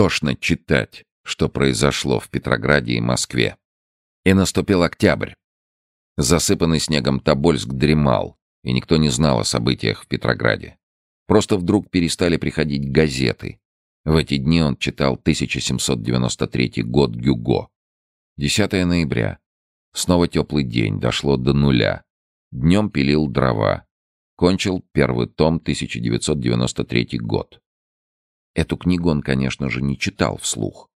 Тошно читать, что произошло в Петрограде и Москве. И наступил октябрь. Засыпанный снегом Тобольск дремал, и никто не знал о событиях в Петрограде. Просто вдруг перестали приходить газеты. В эти дни он читал 1793 год Гюго. 10 ноября. Снова теплый день, дошло до нуля. Днем пилил дрова. Кончил первый том 1993 год. Эту книгу он, конечно же, не читал вслух.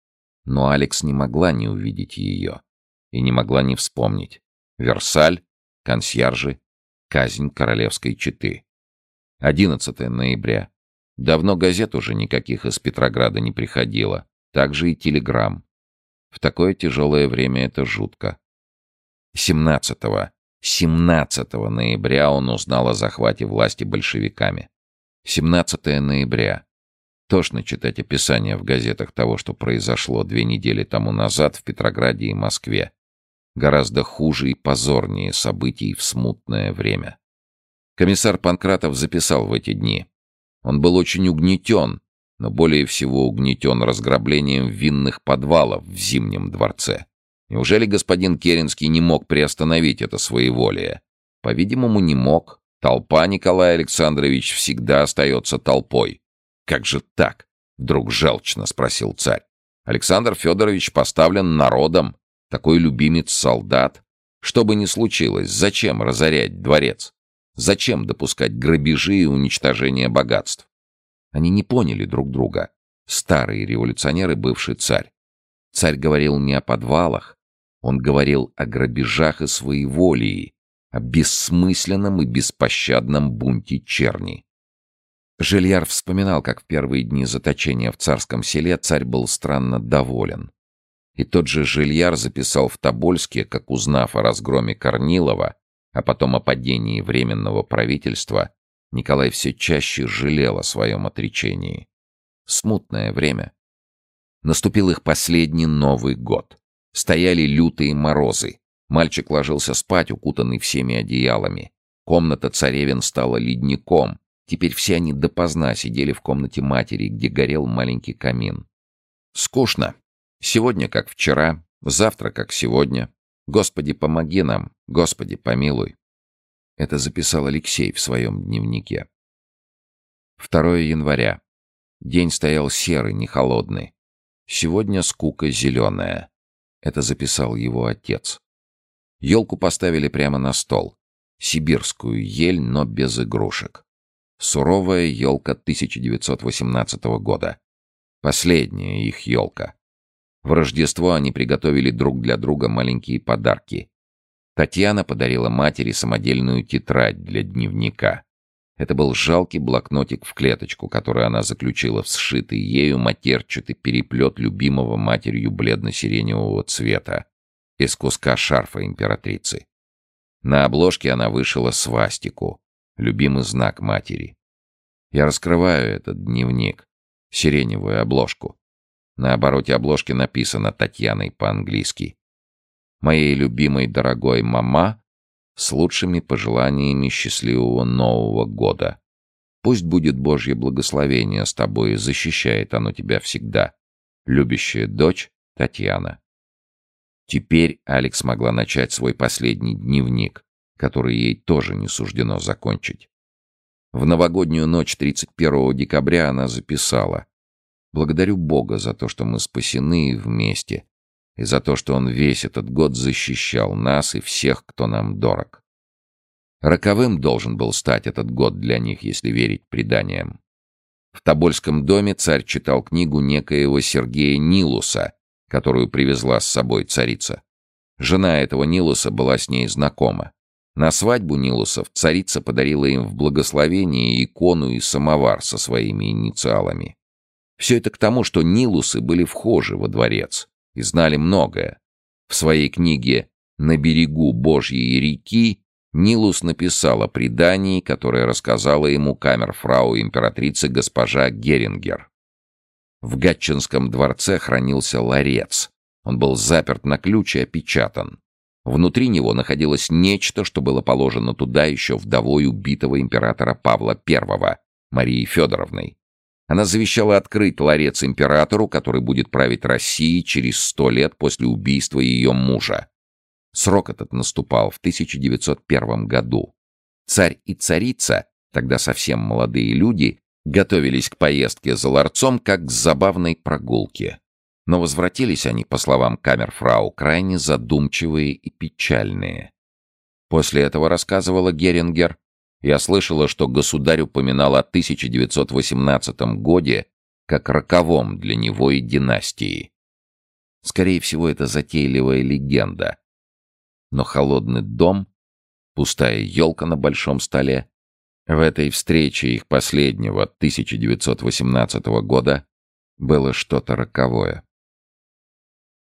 Но Алекс не могла не увидеть ее. И не могла не вспомнить. Версаль, консьержи, казнь королевской четы. 11 ноября. Давно газет уже никаких из Петрограда не приходило. Также и телеграмм. В такое тяжелое время это жутко. 17 17 ноября он узнал о захвате власти большевиками. 17 ноября. Тошно читать описание в газетах того, что произошло две недели тому назад в Петрограде и Москве гораздо хуже и позорнее событий в смутное время. Комиссар Панкратов записал в эти дни. Он был очень угнетен, но более всего угнетен разграблением винных подвалов в Зимнем дворце. Неужели господин Керенский не мог приостановить это своеволие? По-видимому, не мог. Толпа, Николай Александрович, всегда остается толпой. Как же так? Вдруг желчно спросил царь. Александр Федорович поставлен народом, такой любимец солдат. Что бы ни случилось, зачем разорять дворец? Зачем допускать грабежи и уничтожение богатств? Они не поняли друг друга. Старый революционер и бывший царь. Царь говорил не о подвалах, он говорил о грабежах и своеволии, о бессмысленном и беспощадном бунте черни. Жильяр вспоминал, как в первые дни заточения в царском селе царь был странно доволен. И тот же Жильяр записал в Тобольске, как узнав о разгроме Корнилова, а потом о падении Временного правительства, Николай все чаще жалел о своем отречении. Смутное время. Наступил их последний Новый год. Стояли лютые морозы. Мальчик ложился спать, укутанный всеми одеялами. Комната царевин стала ледником. Теперь все они допоздна сидели в комнате матери, где горел маленький камин. Скучно. Сегодня как вчера, завтра как сегодня. Господи, помоги нам, Господи, помилуй. Это записал Алексей в своем дневнике. 2 января. День стоял серый, не холодный. Сегодня скука зеленая. Это записал его отец. Елку поставили прямо на стол. Сибирскую ель, но без игрушек. Суровая елка 1918 года. Последняя их елка. В Рождество они приготовили друг для друга маленькие подарки. Татьяна подарила матери самодельную тетрадь для дневника. Это был жалкий блокнотик в клеточку, который она заключила в сшитый ею матерчатый переплет любимого матерью бледно-сиреневого цвета из куска шарфа императрицы. На обложке она вышила свастику, любимый знак матери. Я раскрываю этот дневник, сиреневую обложку. На обороте обложки написано Татьяной по-английски. «Моей любимой дорогой мама с лучшими пожеланиями счастливого Нового года. Пусть будет Божье благословение с тобой и защищает оно тебя всегда. Любящая дочь Татьяна». Теперь Алекс могла начать свой последний дневник, который ей тоже не суждено закончить. В новогоднюю ночь 31 декабря она записала Благодарю Бога за то, что мы спасены и вместе, и за то, что Он весь этот год защищал нас и всех, кто нам дорог. Роковым должен был стать этот год для них, если верить преданиям. В Тобольском доме царь читал книгу некоего Сергея Нилуса, которую привезла с собой царица. Жена этого Нилуса была с ней знакома. На свадьбу Нилусов царица подарила им в благословение икону и самовар со своими инициалами. Все это к тому, что Нилусы были вхожи во дворец и знали многое. В своей книге «На берегу Божьей реки» Нилус написал о предании, которое рассказала ему камерфрау императрицы госпожа Герингер. В Гатчинском дворце хранился ларец. Он был заперт на ключ и опечатан. Внутри него находилось нечто, что было положено туда еще вдовой убитого императора Павла I, Марии Федоровной. Она завещала открыть ларец императору, который будет править Россией через сто лет после убийства ее мужа. Срок этот наступал в 1901 году. Царь и царица, тогда совсем молодые люди, готовились к поездке за ларцом как к забавной прогулке. Но возвратились они, по словам камерфрау, крайне задумчивые и печальные. После этого, рассказывала Герингер, я слышала, что государь упоминал о 1918 годе как роковом для него и династии. Скорее всего, это затейливая легенда. Но холодный дом, пустая елка на большом столе, в этой встрече их последнего 1918 года было что-то роковое.